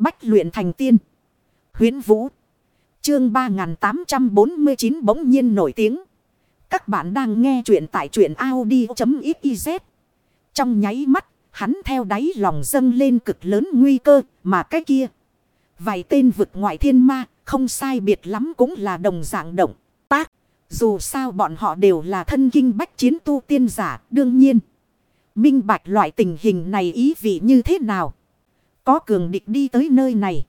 Bách luyện thành tiên. Huyến Vũ. Chương 3849 bỗng nhiên nổi tiếng. Các bạn đang nghe truyện tại truyện Audi.xyz. Trong nháy mắt, hắn theo đáy lòng dâng lên cực lớn nguy cơ mà cái kia. Vài tên vực ngoại thiên ma, không sai biệt lắm cũng là đồng dạng động, tác. Dù sao bọn họ đều là thân kinh bách chiến tu tiên giả, đương nhiên. Minh bạch loại tình hình này ý vị như thế nào? Có cường địch đi tới nơi này.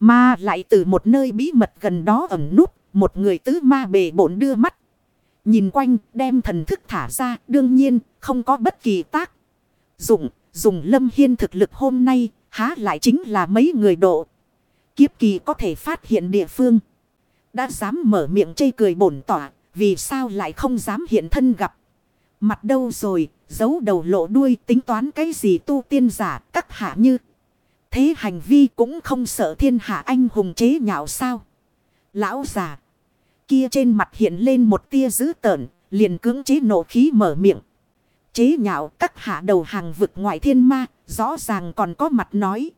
Mà lại từ một nơi bí mật gần đó ẩn núp, một người tứ ma bề bổn đưa mắt. Nhìn quanh, đem thần thức thả ra, đương nhiên, không có bất kỳ tác. Dụng, dùng lâm hiên thực lực hôm nay, há lại chính là mấy người độ. Kiếp kỳ có thể phát hiện địa phương. Đã dám mở miệng chây cười bổn tỏa, vì sao lại không dám hiện thân gặp. Mặt đâu rồi, giấu đầu lộ đuôi tính toán cái gì tu tiên giả, các hạ như. Thế hành vi cũng không sợ thiên hạ anh hùng chế nhạo sao. Lão già. Kia trên mặt hiện lên một tia dữ tợn. Liền cưỡng chế nộ khí mở miệng. Chế nhạo các hạ đầu hàng vực ngoại thiên ma. Rõ ràng còn có mặt nói.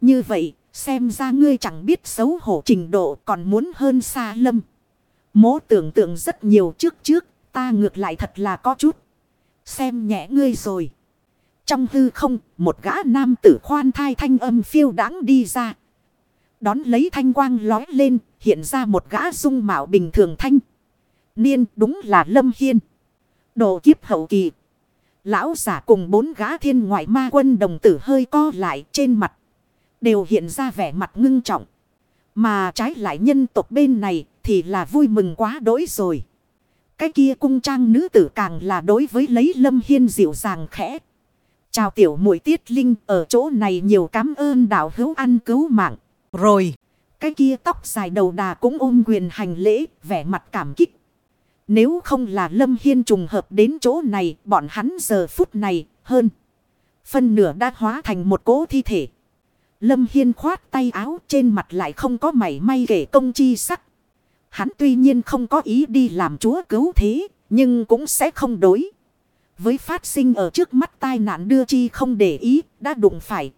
Như vậy, xem ra ngươi chẳng biết xấu hổ trình độ còn muốn hơn xa lâm. Mố tưởng tượng rất nhiều trước trước. Ta ngược lại thật là có chút. Xem nhẹ ngươi rồi. Trong hư không, một gã nam tử khoan thai thanh âm phiêu đáng đi ra. Đón lấy thanh quang lói lên, hiện ra một gã dung mạo bình thường thanh. Niên đúng là Lâm Hiên. Đồ kiếp hậu kỳ. Lão giả cùng bốn gã thiên ngoại ma quân đồng tử hơi co lại trên mặt. Đều hiện ra vẻ mặt ngưng trọng. Mà trái lại nhân tộc bên này thì là vui mừng quá đỗi rồi. Cái kia cung trang nữ tử càng là đối với lấy Lâm Hiên dịu dàng khẽ. Chào tiểu muội tiết linh ở chỗ này nhiều cảm ơn đạo hữu ăn cứu mạng. Rồi, cái kia tóc dài đầu đà cũng ôm quyền hành lễ, vẻ mặt cảm kích. Nếu không là Lâm Hiên trùng hợp đến chỗ này, bọn hắn giờ phút này hơn. Phân nửa đã hóa thành một cỗ thi thể. Lâm Hiên khoát tay áo trên mặt lại không có mảy may kể công chi sắc. Hắn tuy nhiên không có ý đi làm chúa cứu thế, nhưng cũng sẽ không đối. Với phát sinh ở trước mắt tai nạn đưa chi không để ý, đã đụng phải.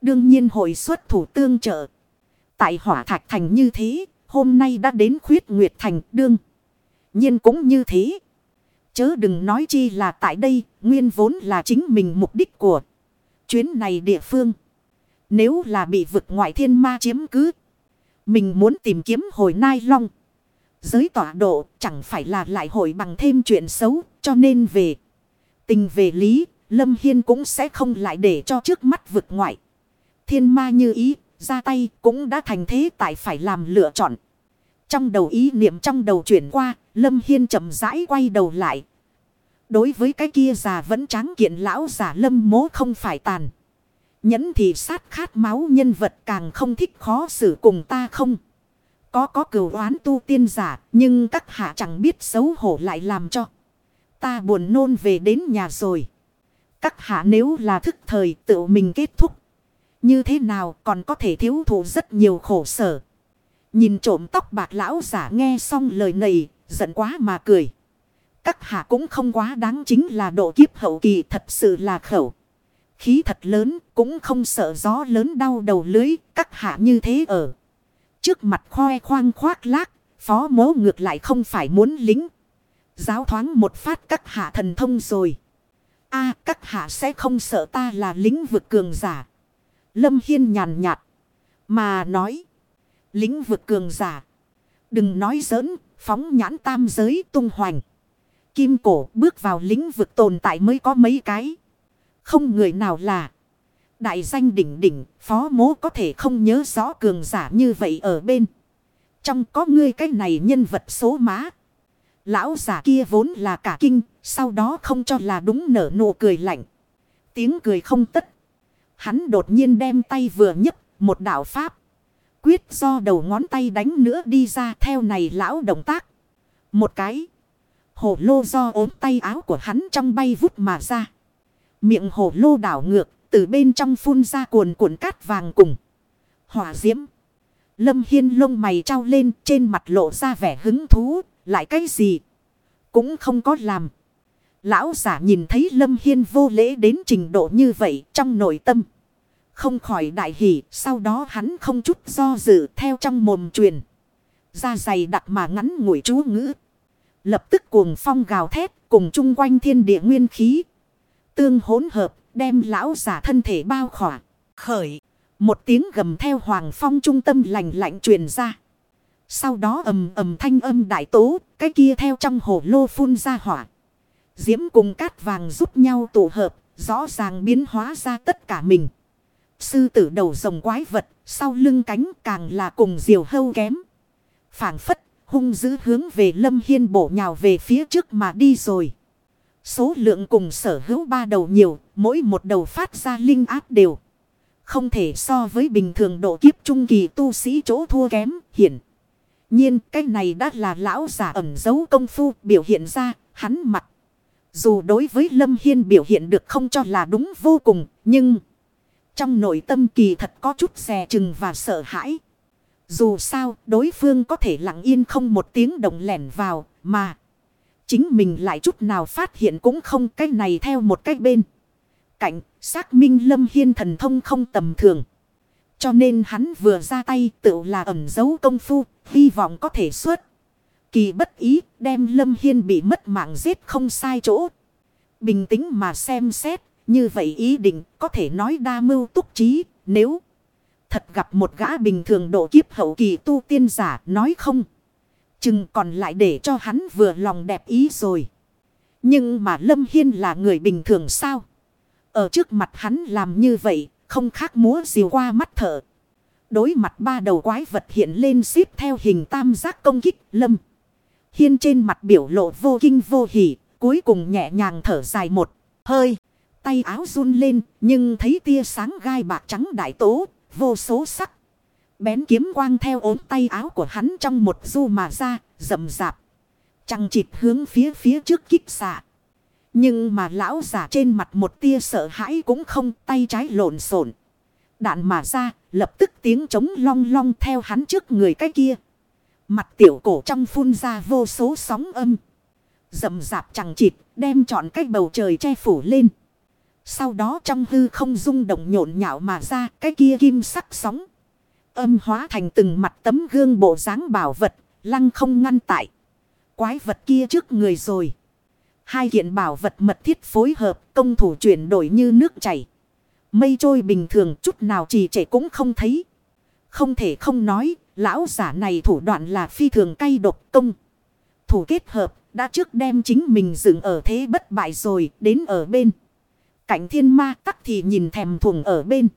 Đương nhiên hội xuất thủ tương trợ. Tại hỏa thạch thành như thế, hôm nay đã đến khuyết nguyệt thành đương. nhiên cũng như thế. Chớ đừng nói chi là tại đây, nguyên vốn là chính mình mục đích của chuyến này địa phương. Nếu là bị vực ngoại thiên ma chiếm cứ, mình muốn tìm kiếm hồi nai long. Giới tọa độ chẳng phải là lại hội bằng thêm chuyện xấu, cho nên về. Tình về lý, Lâm Hiên cũng sẽ không lại để cho trước mắt vực ngoại. Thiên ma như ý, ra tay cũng đã thành thế tại phải làm lựa chọn. Trong đầu ý niệm trong đầu chuyển qua, Lâm Hiên chậm rãi quay đầu lại. Đối với cái kia già vẫn tráng kiện lão giả Lâm mố không phải tàn. Nhẫn thì sát khát máu nhân vật càng không thích khó xử cùng ta không. Có có cửu oán tu tiên giả, nhưng các hạ chẳng biết xấu hổ lại làm cho. Ta buồn nôn về đến nhà rồi. Các hạ nếu là thức thời tự mình kết thúc. Như thế nào còn có thể thiếu thụ rất nhiều khổ sở. Nhìn trộm tóc bạc lão giả nghe xong lời này, giận quá mà cười. Các hạ cũng không quá đáng chính là độ kiếp hậu kỳ thật sự là khẩu. Khí thật lớn cũng không sợ gió lớn đau đầu lưới các hạ như thế ở. Trước mặt khoe khoang khoác lác, phó mố ngược lại không phải muốn lính. Giáo thoáng một phát các hạ thần thông rồi. a, các hạ sẽ không sợ ta là lính vực cường giả. Lâm Hiên nhàn nhạt. Mà nói. Lính vực cường giả. Đừng nói giỡn. Phóng nhãn tam giới tung hoành. Kim cổ bước vào lĩnh vực tồn tại mới có mấy cái. Không người nào là. Đại danh đỉnh đỉnh. Phó mố có thể không nhớ rõ cường giả như vậy ở bên. Trong có ngươi cái này nhân vật số má. Lão giả kia vốn là cả kinh, sau đó không cho là đúng nở nụ cười lạnh. Tiếng cười không tất. Hắn đột nhiên đem tay vừa nhấc một đạo pháp. Quyết do đầu ngón tay đánh nữa đi ra theo này lão động tác. Một cái. Hổ lô do ốm tay áo của hắn trong bay vút mà ra. Miệng hổ lô đảo ngược, từ bên trong phun ra cuồn cuộn cát vàng cùng. Hỏa diễm. Lâm Hiên lông mày trao lên trên mặt lộ ra vẻ hứng thú, lại cái gì? Cũng không có làm. Lão giả nhìn thấy Lâm Hiên vô lễ đến trình độ như vậy trong nội tâm. Không khỏi đại hỷ, sau đó hắn không chút do dự theo trong mồm truyền. Ra dày đặc mà ngắn ngủi chú ngữ. Lập tức cuồng phong gào thét cùng chung quanh thiên địa nguyên khí. Tương hỗn hợp đem lão giả thân thể bao khỏa. Khởi. Một tiếng gầm theo hoàng phong trung tâm lạnh lạnh truyền ra. Sau đó ầm ầm thanh âm đại tố. Cái kia theo trong hồ lô phun ra hỏa. Diễm cùng cát vàng giúp nhau tụ hợp. Rõ ràng biến hóa ra tất cả mình. Sư tử đầu rồng quái vật. Sau lưng cánh càng là cùng diều hâu kém. phảng phất hung dữ hướng về lâm hiên bổ nhào về phía trước mà đi rồi. Số lượng cùng sở hữu ba đầu nhiều, mỗi một đầu phát ra linh áp đều. Không thể so với bình thường độ kiếp trung kỳ tu sĩ chỗ thua kém, hiển. Nhiên cái này đã là lão giả ẩn giấu công phu biểu hiện ra, hắn mặt. Dù đối với Lâm Hiên biểu hiện được không cho là đúng vô cùng, nhưng trong nội tâm kỳ thật có chút xè chừng và sợ hãi. Dù sao, đối phương có thể lặng yên không một tiếng động lẻn vào, mà chính mình lại chút nào phát hiện cũng không cái này theo một cách bên. Cạnh, xác minh Lâm Hiên thần thông không tầm thường. Cho nên hắn vừa ra tay tự là ẩn giấu công phu, hy vọng có thể xuất. Kỳ bất ý, đem Lâm Hiên bị mất mạng giết không sai chỗ. Bình tĩnh mà xem xét, như vậy ý định có thể nói đa mưu túc trí, nếu thật gặp một gã bình thường độ kiếp hậu kỳ tu tiên giả nói không. Chừng còn lại để cho hắn vừa lòng đẹp ý rồi. Nhưng mà Lâm Hiên là người bình thường sao? Ở trước mặt hắn làm như vậy, không khác múa diều qua mắt thở. Đối mặt ba đầu quái vật hiện lên xếp theo hình tam giác công kích Lâm. Hiên trên mặt biểu lộ vô kinh vô hỉ, cuối cùng nhẹ nhàng thở dài một hơi. Tay áo run lên, nhưng thấy tia sáng gai bạc trắng đại tố, vô số sắc. Bén kiếm quang theo ốm tay áo của hắn trong một du mà ra, rậm rạp. Trăng chịt hướng phía phía trước kích xạ. Nhưng mà lão giả trên mặt một tia sợ hãi cũng không tay trái lộn xộn. Đạn mà ra, lập tức tiếng trống long long theo hắn trước người cái kia. Mặt tiểu cổ trong phun ra vô số sóng âm. dầm dạp chẳng chịt, đem trọn cái bầu trời che phủ lên. Sau đó trong hư không rung động nhộn nhạo mà ra cái kia kim sắc sóng. Âm hóa thành từng mặt tấm gương bộ dáng bảo vật, lăng không ngăn tại. Quái vật kia trước người rồi. Hai kiện bảo vật mật thiết phối hợp, công thủ chuyển đổi như nước chảy. Mây trôi bình thường chút nào trì trệ cũng không thấy. Không thể không nói, lão giả này thủ đoạn là phi thường cay độc công. Thủ kết hợp, đã trước đem chính mình dựng ở thế bất bại rồi, đến ở bên. Cảnh thiên ma tắc thì nhìn thèm thuồng ở bên.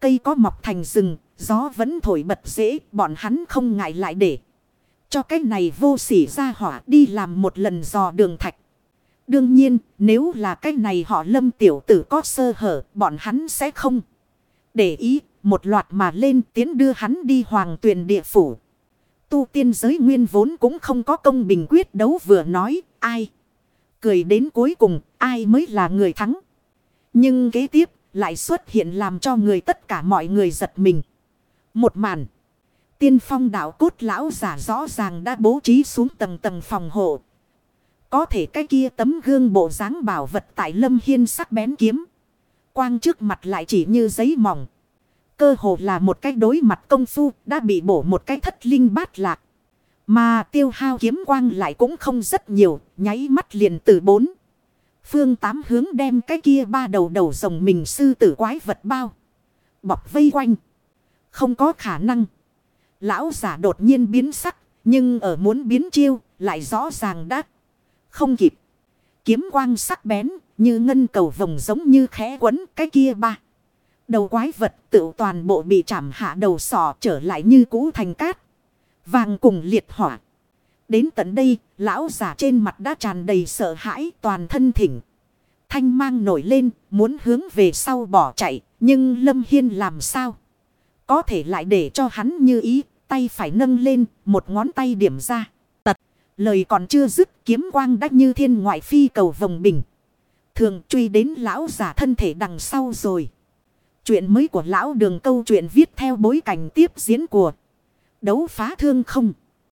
Cây có mọc thành rừng, gió vẫn thổi bật dễ, bọn hắn không ngại lại để. Cho cái này vô sỉ ra hỏa đi làm một lần dò đường thạch. Đương nhiên, nếu là cái này họ lâm tiểu tử có sơ hở, bọn hắn sẽ không. Để ý, một loạt mà lên tiến đưa hắn đi hoàng tuyền địa phủ. Tu tiên giới nguyên vốn cũng không có công bình quyết đấu vừa nói, ai. Cười đến cuối cùng, ai mới là người thắng. Nhưng kế tiếp lại xuất hiện làm cho người tất cả mọi người giật mình. Một màn. Tiên phong đạo cốt lão giả rõ ràng đã bố trí xuống tầng tầng phòng hộ. Có thể cái kia tấm gương bộ dáng bảo vật tại lâm hiên sắc bén kiếm. Quang trước mặt lại chỉ như giấy mỏng. Cơ hồ là một cái đối mặt công phu đã bị bổ một cái thất linh bát lạc. Mà tiêu hao kiếm quang lại cũng không rất nhiều, nháy mắt liền từ bốn. Phương tám hướng đem cái kia ba đầu đầu rồng mình sư tử quái vật bao. Bọc vây quanh. Không có khả năng. Lão giả đột nhiên biến sắc. Nhưng ở muốn biến chiêu lại rõ ràng đã không kịp. Kiếm quang sắc bén như ngân cầu vồng giống như khẽ quấn cái kia ba. Đầu quái vật tự toàn bộ bị chạm hạ đầu sò trở lại như cũ thành cát. Vàng cùng liệt hỏa. Đến tận đây, lão giả trên mặt đã tràn đầy sợ hãi toàn thân thỉnh. Thanh mang nổi lên, muốn hướng về sau bỏ chạy, nhưng Lâm Hiên làm sao? Có thể lại để cho hắn như ý, tay phải nâng lên, một ngón tay điểm ra. Lời còn chưa dứt, kiếm quang đắc như thiên ngoại phi cầu vòng bình. Thường truy đến lão giả thân thể đằng sau rồi. Chuyện mới của lão đường câu chuyện viết theo bối cảnh tiếp diễn của đấu phá thương không.